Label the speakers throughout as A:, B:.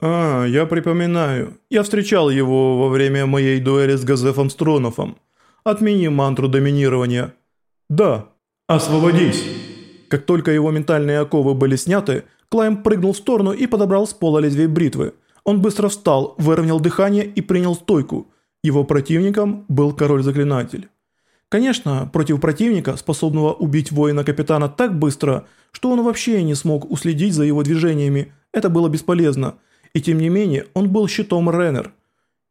A: «А, я припоминаю. Я встречал его во время моей дуэли с Газефом Стронофом. Отмени мантру доминирования». «Да». «Освободись». Как только его ментальные оковы были сняты, Клайм прыгнул в сторону и подобрал с пола лезвие бритвы. Он быстро встал, выровнял дыхание и принял стойку. Его противником был король-заклинатель. Конечно, против противника, способного убить воина-капитана так быстро, что он вообще не смог уследить за его движениями, это было бесполезно, и тем не менее он был щитом Реннер.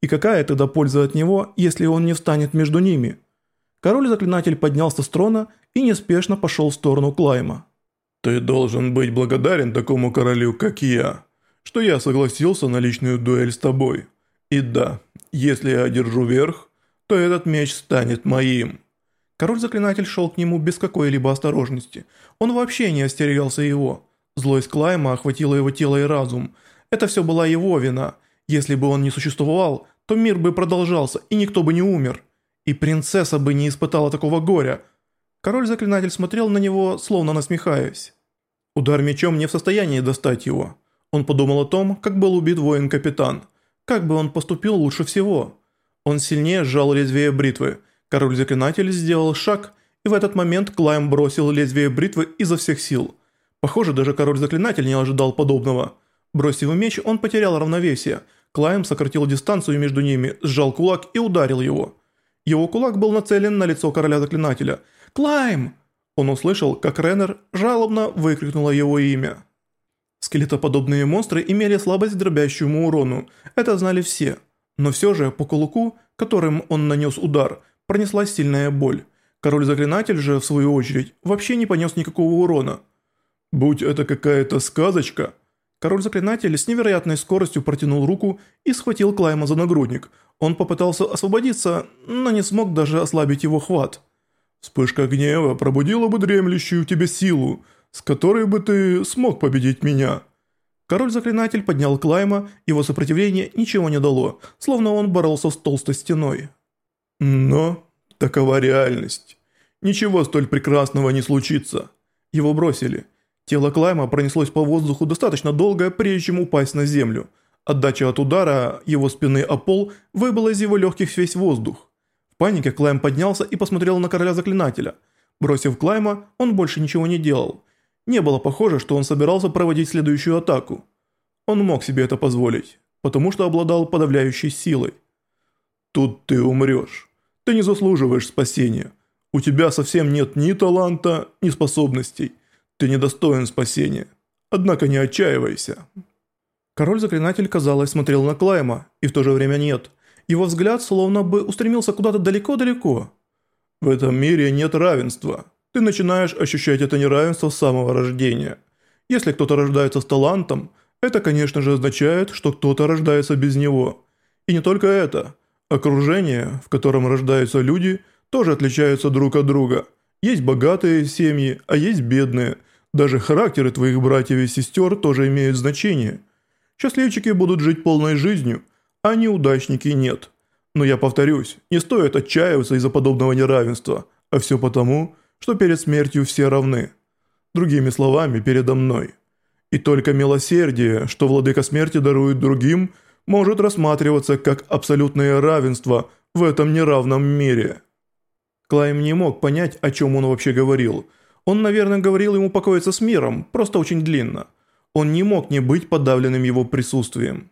A: И какая тогда польза от него, если он не встанет между ними? Король-заклинатель поднялся с трона и неспешно пошел в сторону Клайма.
B: «Ты должен быть благодарен такому королю, как я, что я согласился на личную дуэль с тобой. И да, если я одержу верх, то этот меч станет моим».
A: Король-заклинатель шел к нему без какой-либо осторожности. Он вообще не остерегался его. Злость Клайма охватила его тело и разум. Это все была его вина. Если бы он не существовал, то мир бы продолжался, и никто бы не умер. И принцесса бы не испытала такого горя. Король-заклинатель смотрел на него, словно насмехаясь. Удар мечом не в состоянии достать его. Он подумал о том, как был убит воин-капитан. Как бы он поступил лучше всего. Он сильнее сжал лезвие бритвы. Король-заклинатель сделал шаг, и в этот момент Клайм бросил лезвие бритвы изо всех сил. Похоже, даже король-заклинатель не ожидал подобного. Бросив меч, он потерял равновесие. Клайм сократил дистанцию между ними, сжал кулак и ударил его. Его кулак был нацелен на лицо короля-заклинателя. «Клайм!» Он услышал, как Реннер жалобно выкрикнула его имя. Скелетоподобные монстры имели слабость к дробящему урону, это знали все. Но все же по кулаку, которым он нанес удар, пронеслась сильная боль. Король-заклинатель же, в свою очередь, вообще не понес никакого урона.
B: «Будь это какая-то сказочка!»
A: Король-заклинатель с невероятной скоростью протянул руку и схватил Клайма за нагрудник. Он попытался освободиться, но не смог даже ослабить его хват.
B: «Вспышка гнева пробудила бы дремлющую в тебе силу, с которой бы ты смог победить меня».
A: Король-заклинатель поднял Клайма, его сопротивление ничего не дало, словно он боролся с толстой стеной.
B: Но такова реальность. Ничего столь прекрасного не случится.
A: Его бросили. Тело Клайма пронеслось по воздуху достаточно долго, прежде чем упасть на землю. Отдача от удара его спины о пол выбыла из его легких весь воздух. В панике Клайм поднялся и посмотрел на короля заклинателя. Бросив Клайма, он больше ничего не делал. Не было похоже, что он собирался проводить следующую атаку. Он мог себе это позволить, потому что обладал подавляющей силой.
B: «Тут ты умрешь». Ты не заслуживаешь спасения. У тебя совсем нет ни таланта, ни способностей. Ты недостоин спасения. Однако не отчаивайся».
A: Король-заклинатель, казалось, смотрел на Клайма, и в то же время нет. Его взгляд словно бы устремился куда-то далеко-далеко.
B: «В этом мире нет равенства. Ты начинаешь ощущать это неравенство с самого рождения. Если кто-то рождается с талантом, это, конечно же, означает, что кто-то рождается без него. И не только это. Окружение, в котором рождаются люди, тоже отличаются друг от друга. Есть богатые семьи, а есть бедные. Даже характеры твоих братьев и сестер тоже имеют значение. Счастливчики будут жить полной жизнью, а неудачники нет. Но я повторюсь, не стоит отчаиваться из-за подобного неравенства, а все потому, что перед смертью все равны. Другими словами, передо мной. И только милосердие, что владыка смерти дарует другим – может рассматриваться как абсолютное равенство в этом неравном мире.
A: Клайм не мог понять, о чем он вообще говорил. Он, наверное, говорил ему покоиться с миром, просто очень длинно. Он не мог не быть подавленным его присутствием.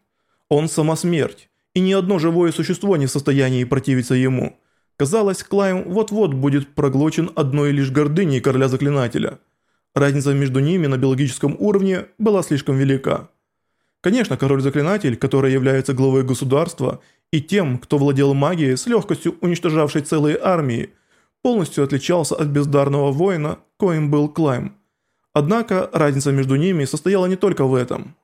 A: Он сама смерть, и ни одно живое существо не в состоянии противиться ему. Казалось, Клайм вот-вот будет проглочен одной лишь гордыней короля-заклинателя. Разница между ними на биологическом уровне была слишком велика. Конечно, король-заклинатель, который является главой государства и тем, кто владел магией, с легкостью уничтожавшей целые армии, полностью отличался от бездарного воина, коим был Клайм. Однако разница между ними состояла не только в этом.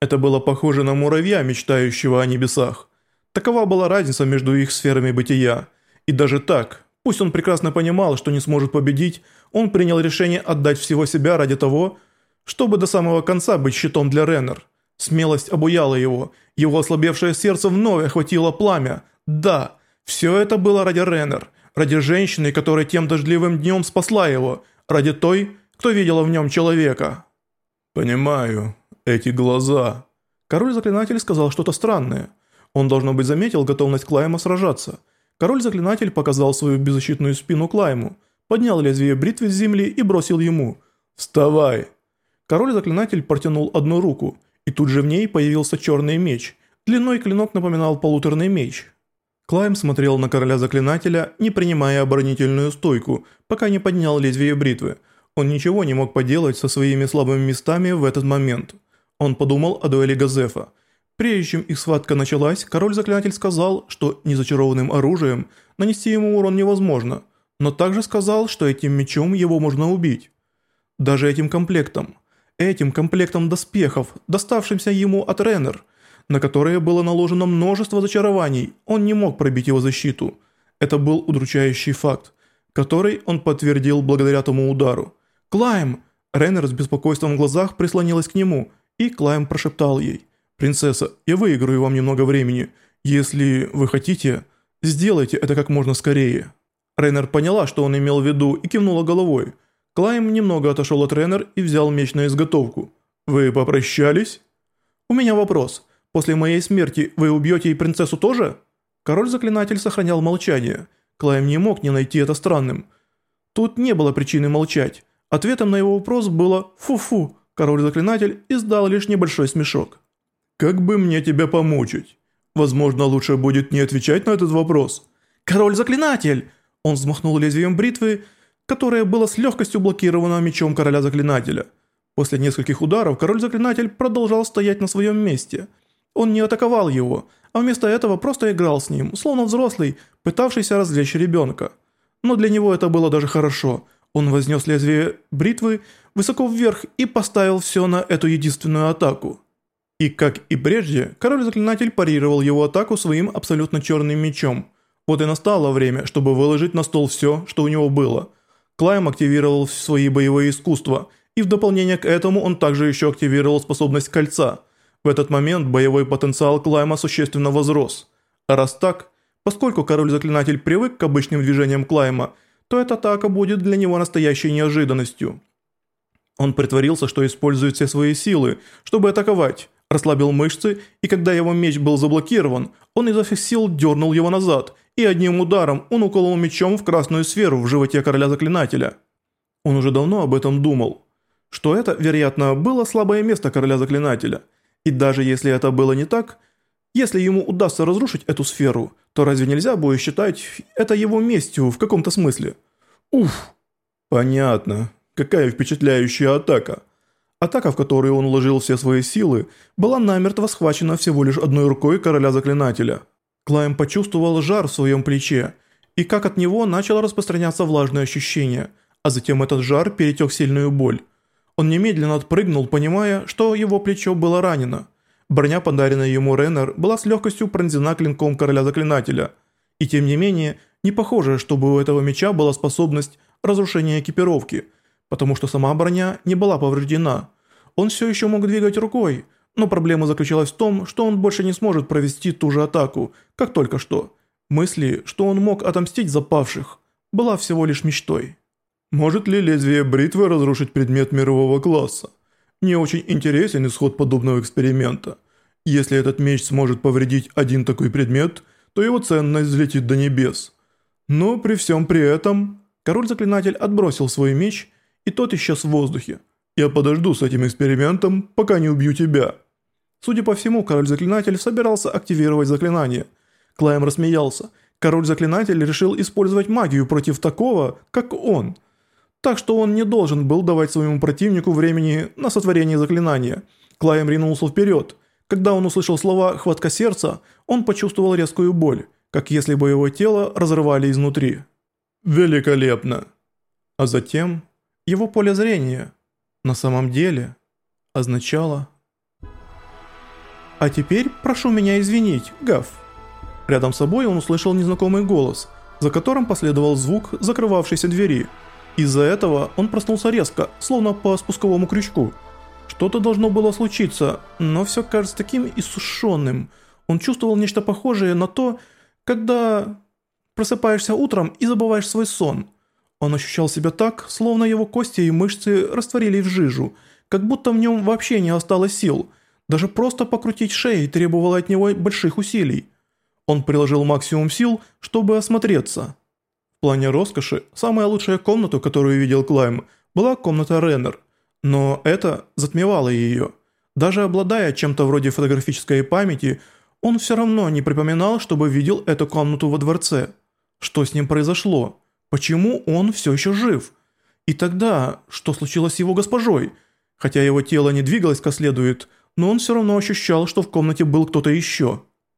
A: Это было похоже на муравья, мечтающего о небесах. Такова была разница между их сферами бытия. И даже так, пусть он прекрасно понимал, что не сможет победить, он принял решение отдать всего себя ради того, чтобы до самого конца быть щитом для Реннер. Смелость обуяла его, его ослабевшее сердце вновь охватило пламя. Да, все это было ради Реннер, ради женщины, которая тем дождливым днем спасла его, ради той, кто видела в нем человека.
B: «Понимаю, эти глаза.
A: Король-заклинатель сказал что-то странное. Он, должно быть, заметил готовность Клайма сражаться. Король-заклинатель показал свою беззащитную спину Клайму, поднял лезвие бритвы с земли и бросил ему «Вставай!». Король-заклинатель протянул одну руку, и тут же в ней появился черный меч. Длиной клинок напоминал полуторный меч. Клайм смотрел на короля-заклинателя, не принимая оборонительную стойку, пока не поднял лезвие бритвы. Он ничего не мог поделать со своими слабыми местами в этот момент. Он подумал о дуэли Газефа. Прежде чем их схватка началась, король-заклинатель сказал, что незачарованным оружием нанести ему урон невозможно, но также сказал, что этим мечом его можно убить. Даже этим комплектом. Этим комплектом доспехов, доставшимся ему от Реннер – на которые было наложено множество зачарований, он не мог пробить его защиту. Это был удручающий факт, который он подтвердил благодаря тому удару. «Клайм!» Реннер с беспокойством в глазах прислонилась к нему, и Клайм прошептал ей. «Принцесса, я выиграю вам немного времени. Если вы хотите, сделайте это как можно скорее». Реннер поняла, что он имел в виду, и кивнула головой. Клайм немного отошел от Реннер и взял меч на изготовку. «Вы попрощались?» «У меня вопрос. После моей смерти вы убьете и принцессу тоже?» Король-заклинатель сохранял молчание. Клайм не мог не найти это странным. Тут не было причины молчать. Ответом на его вопрос было «фу-фу». Король-заклинатель издал лишь небольшой смешок. «Как бы мне тебя помучить? Возможно, лучше будет не отвечать на этот вопрос». «Король-заклинатель!» Он взмахнул лезвием бритвы, которое было с легкостью блокировано мечом короля-заклинателя. После нескольких ударов король-заклинатель продолжал стоять на своем месте – он не атаковал его, а вместо этого просто играл с ним, словно взрослый, пытавшийся развлечь ребенка. Но для него это было даже хорошо. Он вознес лезвие бритвы высоко вверх и поставил все на эту единственную атаку. И как и прежде, король-заклинатель парировал его атаку своим абсолютно черным мечом. Вот и настало время, чтобы выложить на стол все, что у него было. Клайм активировал свои боевые искусства, и в дополнение к этому он также еще активировал способность кольца – в этот момент боевой потенциал Клайма существенно возрос. А раз так, поскольку король-заклинатель привык к обычным движениям Клайма, то эта атака будет для него настоящей неожиданностью. Он притворился, что использует все свои силы, чтобы атаковать, расслабил мышцы, и когда его меч был заблокирован, он изо всех сил дернул его назад, и одним ударом он уколол мечом в красную сферу в животе короля-заклинателя. Он уже давно об этом думал, что это, вероятно, было слабое место короля-заклинателя – и даже если это было не так, если ему удастся разрушить эту сферу, то разве нельзя будет считать это его местью в каком-то смысле? Уф. Понятно. Какая впечатляющая атака. Атака, в которую он вложил все свои силы, была намертво схвачена всего лишь одной рукой короля-заклинателя. Клайм почувствовал жар в своем плече, и как от него начало распространяться влажное ощущение, а затем этот жар перетек в сильную боль. Он немедленно отпрыгнул, понимая, что его плечо было ранено. Броня, подаренная ему Реннер, была с легкостью пронзена клинком короля-заклинателя. И тем не менее, не похоже, чтобы у этого меча была способность разрушения экипировки, потому что сама броня не была повреждена. Он все еще мог двигать рукой, но проблема заключалась в том, что он больше не сможет провести ту же атаку, как только что. Мысли, что он мог отомстить за павших, была всего лишь мечтой. Может ли лезвие бритвы разрушить предмет мирового класса? Мне очень интересен исход подобного эксперимента. Если этот меч сможет повредить один такой предмет, то его ценность взлетит до небес. Но при всем при этом... Король-заклинатель отбросил свой меч, и тот исчез в воздухе. Я подожду с этим экспериментом, пока не убью тебя. Судя по всему, король-заклинатель собирался активировать заклинание. Клайм рассмеялся. Король-заклинатель решил использовать магию против такого, как он – так что он не должен был давать своему противнику времени на сотворение заклинания. Клайм ринулся вперед. Когда он услышал слова «хватка сердца», он почувствовал резкую боль, как если бы его тело разрывали изнутри. «Великолепно!» А затем его поле зрения на самом деле означало «А теперь прошу меня извинить, Гав». Рядом с собой он услышал незнакомый голос, за которым последовал звук закрывавшейся двери – из-за этого он проснулся резко, словно по спусковому крючку. Что-то должно было случиться, но все кажется таким иссушенным. Он чувствовал нечто похожее на то, когда просыпаешься утром и забываешь свой сон. Он ощущал себя так, словно его кости и мышцы растворились в жижу, как будто в нем вообще не осталось сил. Даже просто покрутить шеей требовало от него больших усилий. Он приложил максимум сил, чтобы осмотреться. В плане роскоши, самая лучшая комната, которую видел Клайм, была комната Реннер, но это затмевало ее. Даже обладая чем-то вроде фотографической памяти, он все равно не припоминал, чтобы видел эту комнату во дворце. Что с ним произошло? Почему он все еще жив? И тогда, что случилось с его госпожой? Хотя его тело не двигалось как следует, но он все равно ощущал, что в комнате был кто-то еще –